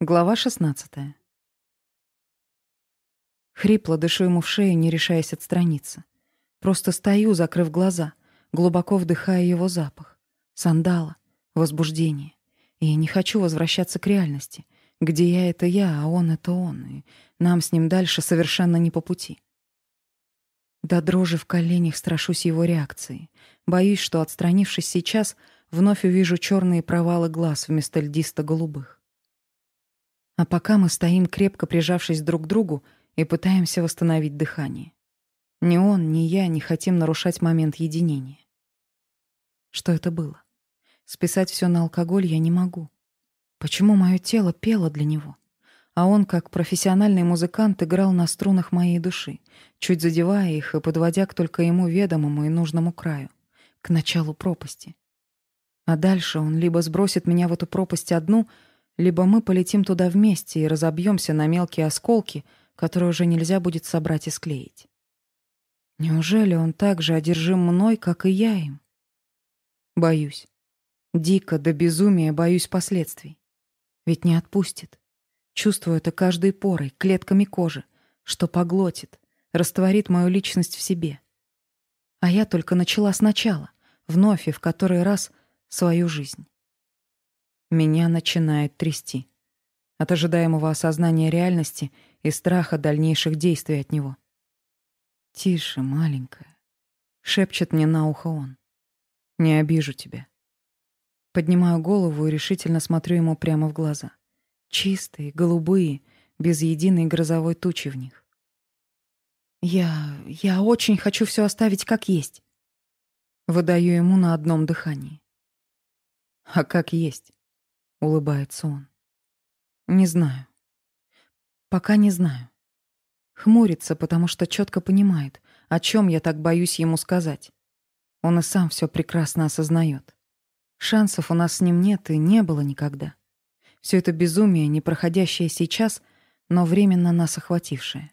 Глава 16. Хрипло дышу ему в шею, не решаясь отстраниться. Просто стою, закрыв глаза, глубоко вдыхая его запах. Сандала, возбуждение. И не хочу возвращаться к реальности, где я — это я, а он — это он, и нам с ним дальше совершенно не по пути. До дрожи в коленях страшусь его реакции. Боюсь, что, отстранившись сейчас, вновь увижу черные провалы глаз вместо льдисто-голубых. А пока мы стоим, крепко прижавшись друг к другу, и пытаемся восстановить дыхание. Ни он, ни я не хотим нарушать момент единения. Что это было? Списать все на алкоголь я не могу. Почему мое тело пело для него? А он, как профессиональный музыкант, играл на струнах моей души, чуть задевая их и подводя к только ему ведомому и нужному краю, к началу пропасти. А дальше он либо сбросит меня в эту пропасть одну — либо мы полетим туда вместе и разобьемся на мелкие осколки, которые уже нельзя будет собрать и склеить. Неужели он так же одержим мной, как и я им? Боюсь. Дико до безумия боюсь последствий. Ведь не отпустит. Чувствую это каждой порой, клетками кожи, что поглотит, растворит мою личность в себе. А я только начала сначала, вновь и в который раз свою жизнь. Меня начинает трясти. От ожидаемого осознания реальности и страха дальнейших действий от него. «Тише, маленькая», — шепчет мне на ухо он. «Не обижу тебя». Поднимаю голову и решительно смотрю ему прямо в глаза. Чистые, голубые, без единой грозовой тучи в них. «Я... я очень хочу все оставить как есть». Выдаю ему на одном дыхании. «А как есть?» — улыбается он. «Не знаю. Пока не знаю. Хмурится, потому что четко понимает, о чем я так боюсь ему сказать. Он и сам все прекрасно осознает. Шансов у нас с ним нет и не было никогда. Все это безумие, не проходящее сейчас, но временно нас охватившее.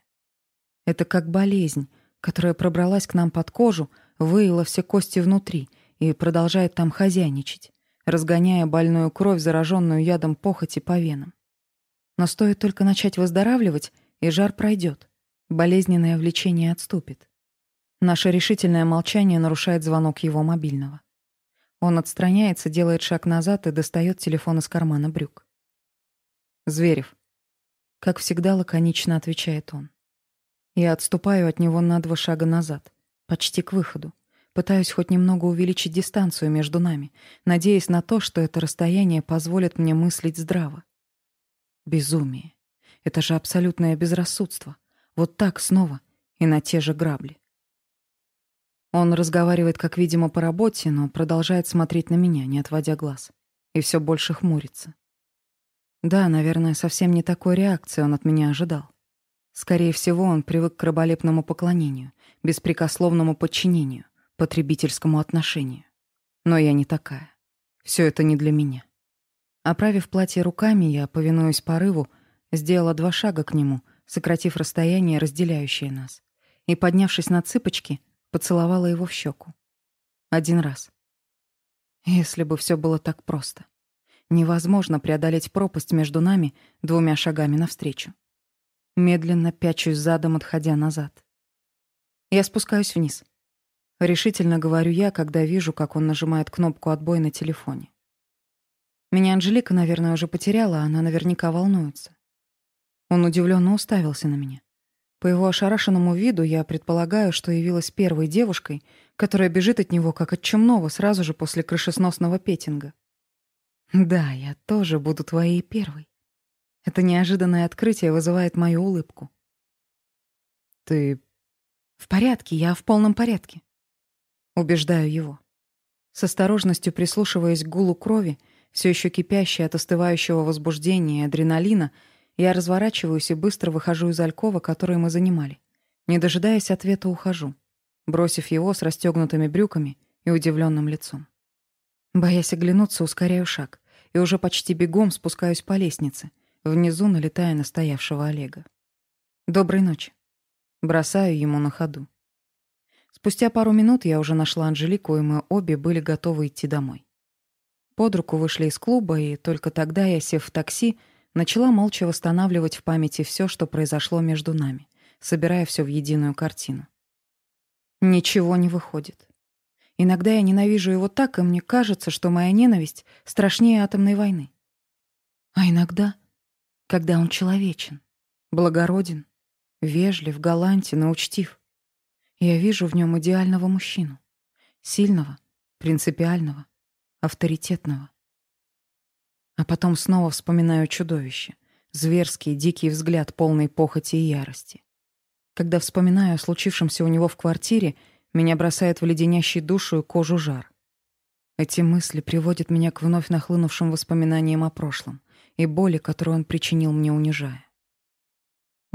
Это как болезнь, которая пробралась к нам под кожу, выила все кости внутри и продолжает там хозяйничать разгоняя больную кровь, зараженную ядом похоти по венам. Но стоит только начать выздоравливать, и жар пройдет. Болезненное влечение отступит. Наше решительное молчание нарушает звонок его мобильного. Он отстраняется, делает шаг назад и достает телефон из кармана брюк. «Зверев», — как всегда лаконично отвечает он. Я отступаю от него на два шага назад, почти к выходу. Пытаюсь хоть немного увеличить дистанцию между нами, надеясь на то, что это расстояние позволит мне мыслить здраво. Безумие. Это же абсолютное безрассудство. Вот так снова и на те же грабли. Он разговаривает, как видимо, по работе, но продолжает смотреть на меня, не отводя глаз. И все больше хмурится. Да, наверное, совсем не такой реакции он от меня ожидал. Скорее всего, он привык к раболепному поклонению, беспрекословному подчинению потребительскому отношению. Но я не такая. Все это не для меня. Оправив платье руками, я, повинуясь порыву, сделала два шага к нему, сократив расстояние, разделяющее нас, и, поднявшись на цыпочки, поцеловала его в щеку. Один раз. Если бы все было так просто. Невозможно преодолеть пропасть между нами двумя шагами навстречу. Медленно пячусь задом, отходя назад. Я спускаюсь вниз. Решительно говорю я, когда вижу, как он нажимает кнопку «Отбой» на телефоне. Меня Анжелика, наверное, уже потеряла, а она наверняка волнуется. Он удивленно уставился на меня. По его ошарашенному виду я предполагаю, что явилась первой девушкой, которая бежит от него, как от чумного, сразу же после крышесносного петинга. Да, я тоже буду твоей первой. Это неожиданное открытие вызывает мою улыбку. Ты... В порядке, я в полном порядке. Убеждаю его. С осторожностью прислушиваясь к гулу крови, все еще кипящей от остывающего возбуждения и адреналина, я разворачиваюсь и быстро выхожу из алькова, который мы занимали. Не дожидаясь ответа, ухожу, бросив его с расстегнутыми брюками и удивленным лицом. Боясь оглянуться, ускоряю шаг и уже почти бегом спускаюсь по лестнице, внизу налетая на стоявшего Олега. «Доброй ночи». Бросаю ему на ходу. Спустя пару минут я уже нашла Анжелику, и мы обе были готовы идти домой. Под руку вышли из клуба, и только тогда я, сев в такси, Начала молча восстанавливать в памяти все, что произошло между нами, собирая все в единую картину. Ничего не выходит. Иногда я ненавижу его так, и мне кажется, что моя ненависть страшнее атомной войны. А иногда, когда он человечен, благороден, вежлив, галантен и учтив, я вижу в нем идеального мужчину, сильного, принципиального, авторитетного. А потом снова вспоминаю чудовище, зверский, дикий взгляд, полный похоти и ярости. Когда вспоминаю о случившемся у него в квартире, меня бросает в леденящий душу и кожу жар. Эти мысли приводят меня к вновь нахлынувшим воспоминаниям о прошлом и боли, которую он причинил мне, унижая.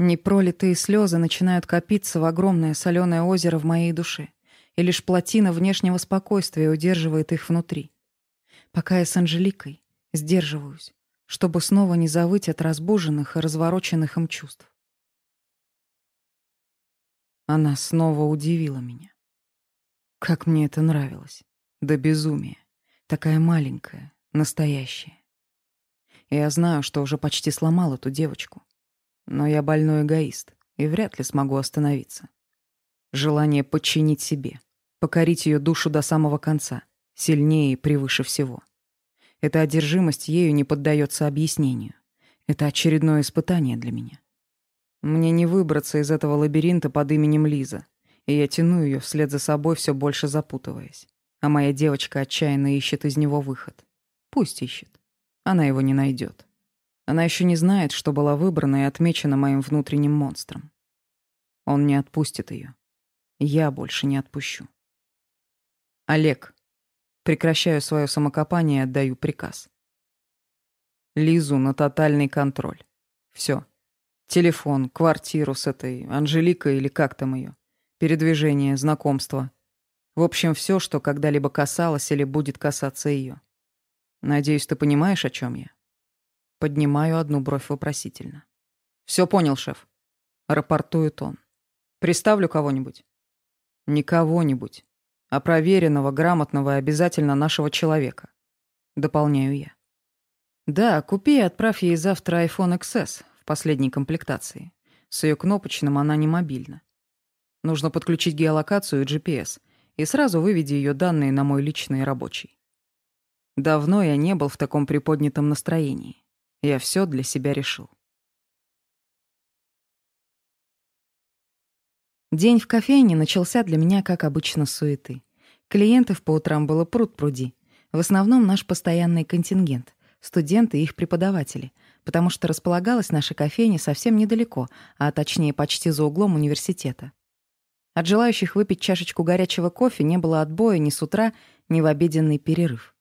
Непролитые слезы начинают копиться в огромное соленое озеро в моей душе, и лишь плотина внешнего спокойствия удерживает их внутри. Пока я с Анжеликой сдерживаюсь, чтобы снова не завыть от разбуженных и развороченных им чувств. Она снова удивила меня. Как мне это нравилось. До безумия. Такая маленькая, настоящая. Я знаю, что уже почти сломал эту девочку. Но я больной эгоист и вряд ли смогу остановиться. Желание подчинить себе, покорить ее душу до самого конца, сильнее и превыше всего. Эта одержимость ею не поддается объяснению. Это очередное испытание для меня. Мне не выбраться из этого лабиринта под именем Лиза, и я тяну ее вслед за собой, все больше запутываясь. А моя девочка отчаянно ищет из него выход. Пусть ищет. Она его не найдет. Она еще не знает, что была выбрана и отмечена моим внутренним монстром. Он не отпустит ее. Я больше не отпущу. Олег. Прекращаю свое самокопание и отдаю приказ. Лизу на тотальный контроль. Все. Телефон, квартиру с этой Анжеликой или как там ее. Передвижение, знакомство. В общем, все, что когда-либо касалось или будет касаться ее. Надеюсь, ты понимаешь, о чем я? Поднимаю одну бровь вопросительно. Все понял, шеф. Рапортует он. Приставлю кого-нибудь? Не кого-нибудь, а проверенного, грамотного и обязательно нашего человека. Дополняю я. Да, купи и отправь ей завтра iPhone XS в последней комплектации. С ее кнопочным она не мобильна. Нужно подключить геолокацию и GPS, и сразу выведи ее данные на мой личный рабочий. Давно я не был в таком приподнятом настроении. Я все для себя решил. День в кофейне начался для меня, как обычно, суеты. Клиентов по утрам было пруд-пруди. В основном наш постоянный контингент — студенты и их преподаватели, потому что располагалась наша кофейня совсем недалеко, а точнее почти за углом университета. От желающих выпить чашечку горячего кофе не было отбоя ни с утра, ни в обеденный перерыв.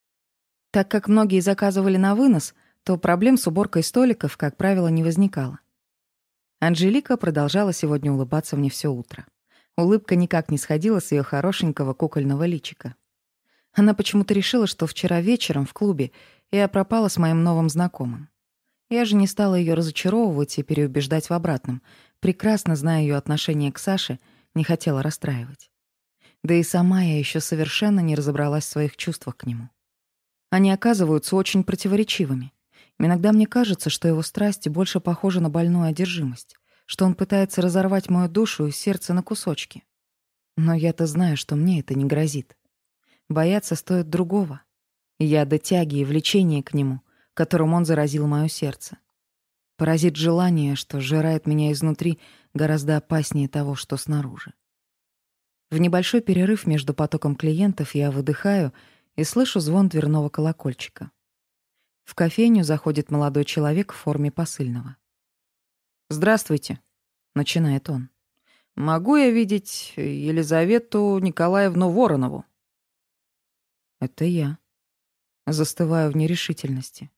Так как многие заказывали на вынос, то проблем с уборкой столиков, как правило, не возникало. Анжелика продолжала сегодня улыбаться мне все утро. Улыбка никак не сходила с ее хорошенького кукольного личика. Она почему-то решила, что вчера вечером в клубе я пропала с моим новым знакомым. Я же не стала ее разочаровывать и переубеждать в обратном. Прекрасно зная ее отношение к Саше, не хотела расстраивать. Да и сама я еще совершенно не разобралась в своих чувствах к нему. Они оказываются очень противоречивыми. Иногда мне кажется, что его страсти больше похожи на больную одержимость, что он пытается разорвать мою душу и сердце на кусочки. Но я-то знаю, что мне это не грозит. Бояться стоит другого. Я до тяги и влечения к нему — которым он заразил мое сердце. Поразит желание, что сжирает меня изнутри, гораздо опаснее того, что снаружи. В небольшой перерыв между потоком клиентов я выдыхаю и слышу звон дверного колокольчика. В кофейню заходит молодой человек в форме посыльного. «Здравствуйте», — начинает он. «Могу я видеть Елизавету Николаевну Воронову?» «Это я». Застываю в нерешительности.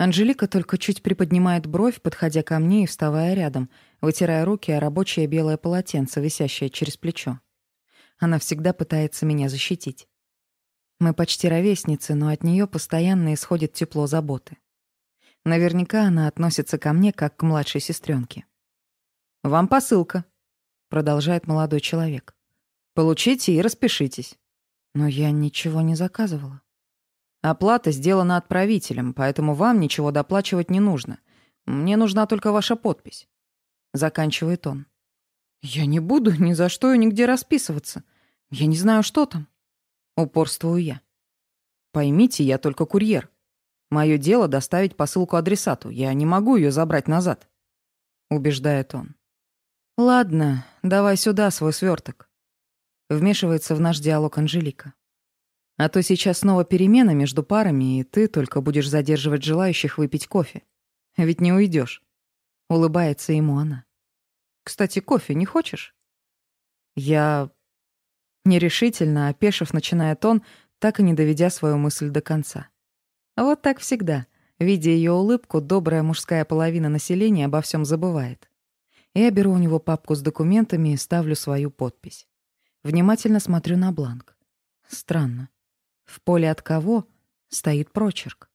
Анжелика только чуть приподнимает бровь, подходя ко мне и вставая рядом, вытирая руки о рабочее белое полотенце, висящее через плечо. Она всегда пытается меня защитить. Мы почти ровесницы, но от нее постоянно исходит тепло заботы. Наверняка она относится ко мне как к младшей сестренке. «Вам посылка», — продолжает молодой человек. «Получите и распишитесь». Но я ничего не заказывала. Оплата сделана отправителем, поэтому вам ничего доплачивать не нужно. Мне нужна только ваша подпись. Заканчивает он. Я не буду ни за что и нигде расписываться. Я не знаю, что там. Упорствую я. Поймите, я только курьер. Мое дело доставить посылку адресату. Я не могу ее забрать назад. Убеждает он. Ладно, давай сюда свой сверток. Вмешивается в наш диалог Анжелика. А то сейчас снова перемена между парами, и ты только будешь задерживать желающих выпить кофе. Ведь не уйдешь. Улыбается ему она. Кстати, кофе не хочешь? Я нерешительно, опешив, начинает он, так и не доведя свою мысль до конца. Вот так всегда. Видя ее улыбку, добрая мужская половина населения обо всем забывает. Я беру у него папку с документами и ставлю свою подпись. Внимательно смотрю на бланк. Странно. В поле от кого стоит прочерк.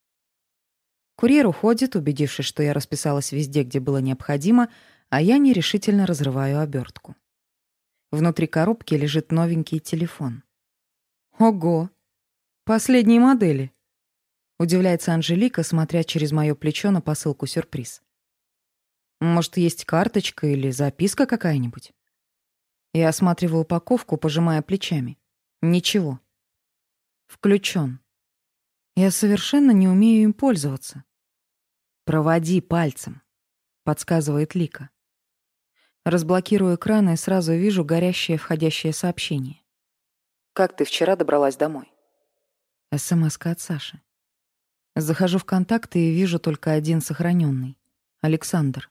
Курьер уходит, убедившись, что я расписалась везде, где было необходимо, а я нерешительно разрываю обертку. Внутри коробки лежит новенький телефон. Ого! Последние модели. Удивляется Анжелика, смотря через мое плечо на посылку-сюрприз. Может, есть карточка или записка какая-нибудь? Я осматриваю упаковку, пожимая плечами. Ничего. Включен. Я совершенно не умею им пользоваться. «Проводи пальцем», — подсказывает Лика. Разблокирую экран и сразу вижу горящее входящее сообщение. «Как ты вчера добралась домой?» смс от Саши. Захожу в контакты и вижу только один сохраненный. Александр.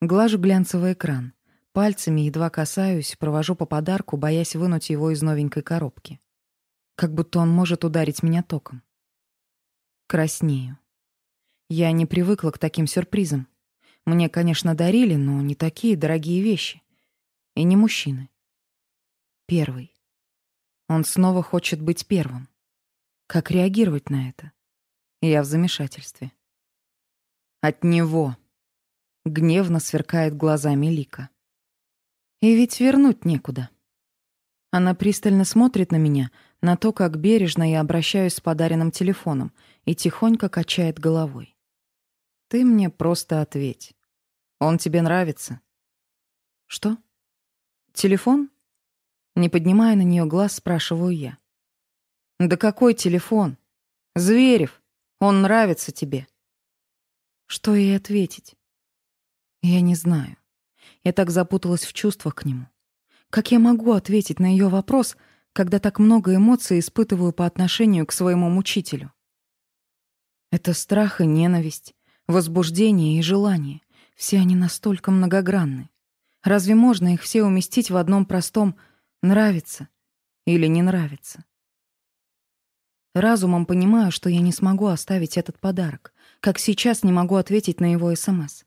Глажу глянцевый экран. Пальцами едва касаюсь, провожу по подарку, боясь вынуть его из новенькой коробки. Как будто он может ударить меня током. Краснею. Я не привыкла к таким сюрпризам. Мне, конечно, дарили, но не такие дорогие вещи. И не мужчины. Первый. Он снова хочет быть первым. Как реагировать на это? Я в замешательстве. От него. Гневно сверкает глазами Лика. И ведь вернуть некуда. Она пристально смотрит на меня, на то, как бережно я обращаюсь с подаренным телефоном, и тихонько качает головой. Ты мне просто ответь. Он тебе нравится? Что? Телефон? Не поднимая на нее глаз, спрашиваю я. Да какой телефон? Зверев, он нравится тебе. Что ей ответить? Я не знаю. Я так запуталась в чувствах к нему. Как я могу ответить на ее вопрос, когда так много эмоций испытываю по отношению к своему мучителю? Это страх и ненависть, возбуждение и желание. Все они настолько многогранны. Разве можно их все уместить в одном простом «нравится» или «не нравится»? Разумом понимаю, что я не смогу оставить этот подарок, как сейчас не могу ответить на его СМС.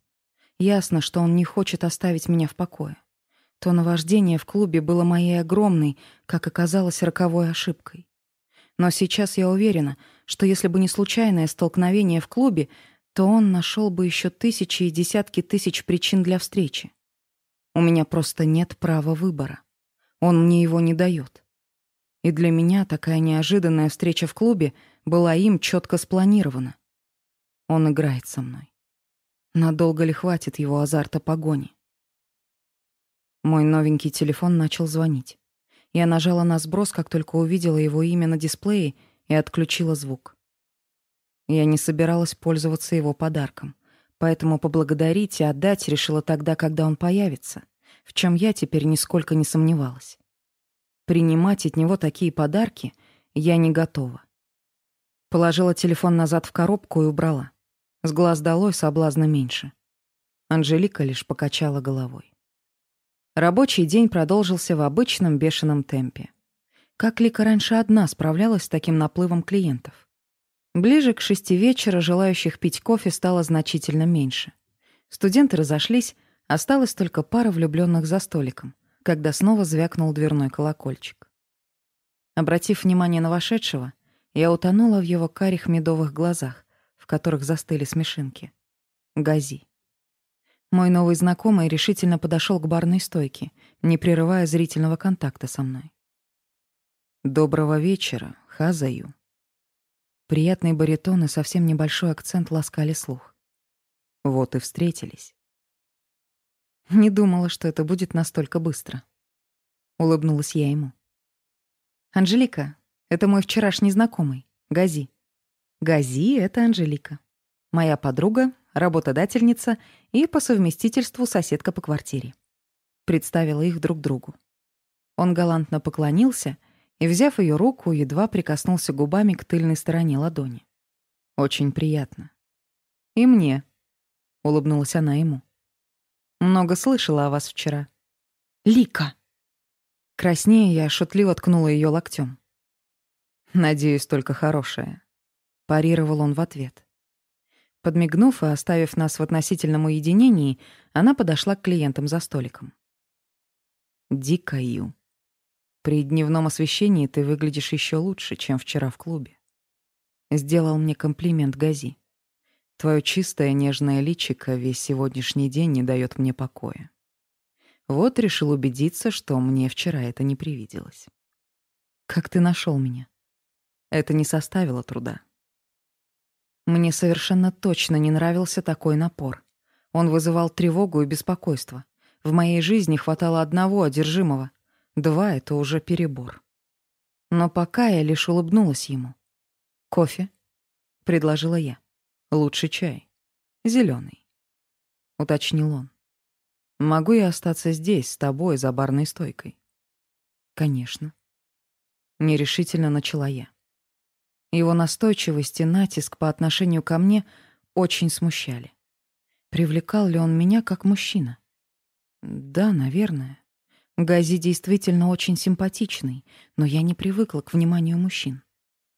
Ясно, что он не хочет оставить меня в покое. То наваждение в клубе было моей огромной, как оказалось, роковой ошибкой. Но сейчас я уверена, что если бы не случайное столкновение в клубе, то он нашел бы еще тысячи и десятки тысяч причин для встречи. У меня просто нет права выбора. Он мне его не дает. И для меня такая неожиданная встреча в клубе была им четко спланирована. Он играет со мной. Надолго ли хватит его азарта погони? Мой новенький телефон начал звонить. Я нажала на сброс, как только увидела его имя на дисплее и отключила звук. Я не собиралась пользоваться его подарком, поэтому поблагодарить и отдать решила тогда, когда он появится, в чем я теперь нисколько не сомневалась. Принимать от него такие подарки я не готова. Положила телефон назад в коробку и убрала. С глаз долой соблазна меньше. Анжелика лишь покачала головой. Рабочий день продолжился в обычном бешеном темпе. Как Лика раньше одна справлялась с таким наплывом клиентов? Ближе к шести вечера желающих пить кофе стало значительно меньше. Студенты разошлись, осталась только пара влюбленных за столиком, когда снова звякнул дверной колокольчик. Обратив внимание на вошедшего, я утонула в его карих медовых глазах, в которых застыли смешинки. Гази. Мой новый знакомый решительно подошел к барной стойке, не прерывая зрительного контакта со мной. «Доброго вечера, Хазаю». Приятный баритон и совсем небольшой акцент ласкали слух. Вот и встретились. Не думала, что это будет настолько быстро. Улыбнулась я ему. Анжелика, это мой вчерашний знакомый, Гази. Гази — это Анжелика. Моя подруга, работодательница и по совместительству соседка по квартире. Представила их друг другу. Он галантно поклонился и, взяв ее руку, едва прикоснулся губами к тыльной стороне ладони. «Очень приятно». «И мне», — улыбнулась она ему. «Много слышала о вас вчера». «Лика!» Краснее я шутливо ткнула ее локтем. «Надеюсь, только хорошее», — парировал он в ответ. Подмигнув и оставив нас в относительном уединении, она подошла к клиентам за столиком. «Дикаю. При дневном освещении ты выглядишь еще лучше, чем вчера в клубе». Сделал мне комплимент Гази. Твое чистое нежное личико весь сегодняшний день не дает мне покоя. Вот решил убедиться, что мне вчера это не привиделось. Как ты нашел меня? Это не составило труда. Мне совершенно точно не нравился такой напор. Он вызывал тревогу и беспокойство. В моей жизни хватало одного одержимого. Два — это уже перебор. Но пока я лишь улыбнулась ему. «Кофе?» — предложила я. «Лучше чай. зеленый, уточнил он. «Могу я остаться здесь, с тобой, за барной стойкой?» «Конечно». Нерешительно начала я. Его настойчивость и натиск по отношению ко мне очень смущали. Привлекал ли он меня как мужчина? Да, наверное. Гази действительно очень симпатичный, но я не привыкла к вниманию мужчин.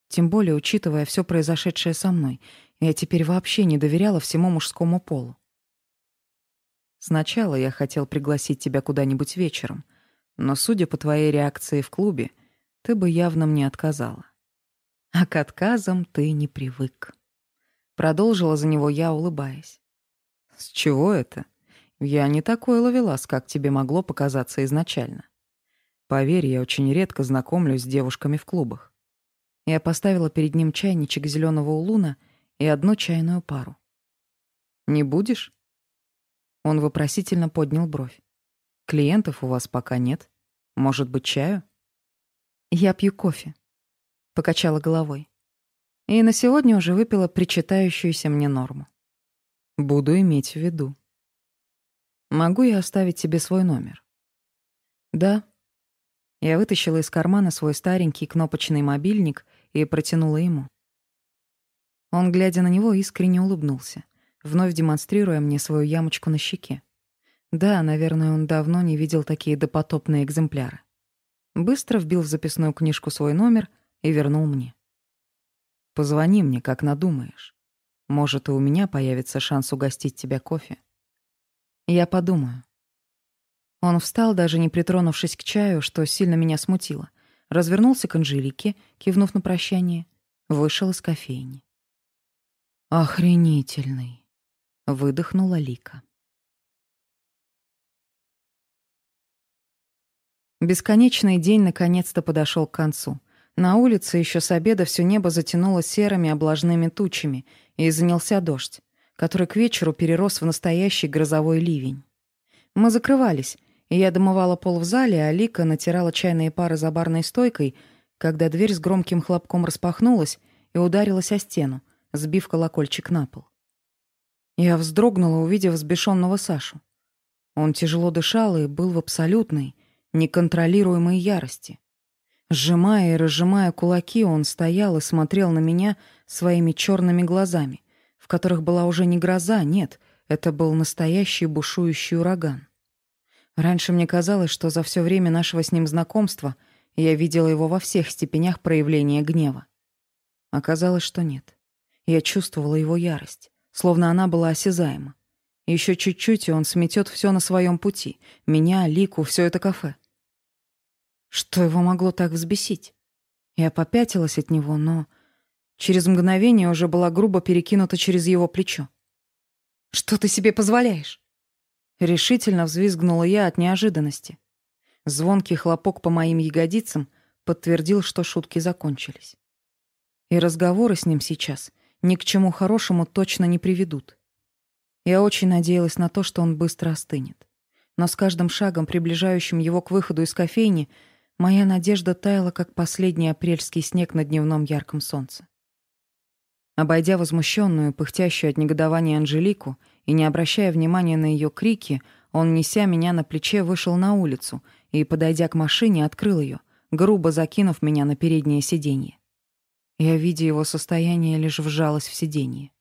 Тем более, учитывая все произошедшее со мной, я теперь вообще не доверяла всему мужскому полу. Сначала я хотел пригласить тебя куда-нибудь вечером, но, судя по твоей реакции в клубе, ты бы явно мне отказала. А к отказам ты не привык. Продолжила за него я, улыбаясь. С чего это? Я не такой ловелас, как тебе могло показаться изначально. Поверь, я очень редко знакомлюсь с девушками в клубах. Я поставила перед ним чайничек зеленого улуна и одну чайную пару. «Не будешь?» Он вопросительно поднял бровь. «Клиентов у вас пока нет. Может быть, чаю?» «Я пью кофе», Покачала головой. И на сегодня уже выпила причитающуюся мне норму. Буду иметь в виду. Могу я оставить тебе свой номер? Да. Я вытащила из кармана свой старенький кнопочный мобильник и протянула ему. Он, глядя на него, искренне улыбнулся, вновь демонстрируя мне свою ямочку на щеке. Да, наверное, он давно не видел такие допотопные экземпляры. Быстро вбил в записную книжку свой номер — и вернул мне. «Позвони мне, как надумаешь. Может, и у меня появится шанс угостить тебя кофе. Я подумаю». Он встал, даже не притронувшись к чаю, что сильно меня смутило. Развернулся к Анжелике, кивнув на прощание, вышел из кофейни. «Охренительный!» — выдохнула Лика. Бесконечный день наконец-то подошел к концу — на улице еще с обеда все небо затянуло серыми облажными тучами, и занялся дождь, который к вечеру перерос в настоящий грозовой ливень. Мы закрывались, и я домывала пол в зале, а Лика натирала чайные пары за барной стойкой, когда дверь с громким хлопком распахнулась и ударилась о стену, сбив колокольчик на пол. Я вздрогнула, увидев взбешенного Сашу. Он тяжело дышал и был в абсолютной, неконтролируемой ярости. Сжимая и разжимая кулаки, он стоял и смотрел на меня своими черными глазами, которых была уже не гроза, нет, это был настоящий бушующий ураган. Раньше мне казалось, что за все время нашего с ним знакомства я видела его во всех степенях проявления гнева. Оказалось, что нет. Я чувствовала его ярость, словно она была осязаема. Еще чуть-чуть, и он сметет все на своем пути. Меня, Лику, все это кафе. Что его могло так взбесить? Я попятилась от него, но через мгновение уже была грубо перекинута через его плечо. «Что ты себе позволяешь?» Решительно взвизгнула я от неожиданности. Звонкий хлопок по моим ягодицам подтвердил, что шутки закончились. И разговоры с ним сейчас ни к чему хорошему точно не приведут. Я очень надеялась на то, что он быстро остынет. Но с каждым шагом, приближающим его к выходу из кофейни, моя надежда таяла, как последний апрельский снег на дневном ярком солнце. Обойдя возмущенную, пыхтящую от негодования Анжелику и не обращая внимания на ее крики, он, неся меня на плече, вышел на улицу и, подойдя к машине, открыл ее, грубо закинув меня на переднее сиденье. Я, видя его состояние, лишь вжалась в сиденье.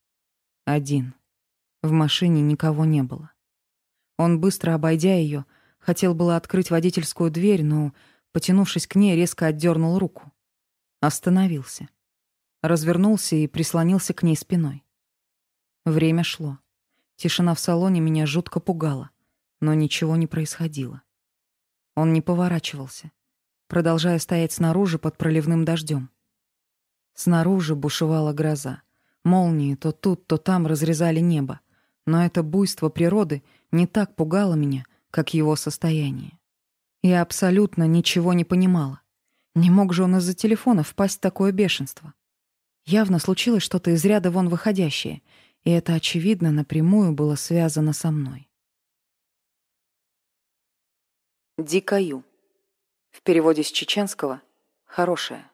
Один. В машине никого не было. Он, быстро обойдя ее, хотел было открыть водительскую дверь, но, потянувшись к ней, резко отдернул руку. Остановился развернулся и прислонился к ней спиной. Время шло. Тишина в салоне меня жутко пугала, но ничего не происходило. Он не поворачивался, продолжая стоять снаружи под проливным дождем. Снаружи бушевала гроза. Молнии то тут, то там разрезали небо, но это буйство природы не так пугало меня, как его состояние. Я абсолютно ничего не понимала. Не мог же он из-за телефона впасть в такое бешенство. Явно случилось что-то из ряда вон выходящее, и это, очевидно, напрямую было связано со мной. Дикаю. В переводе с чеченского «хорошая».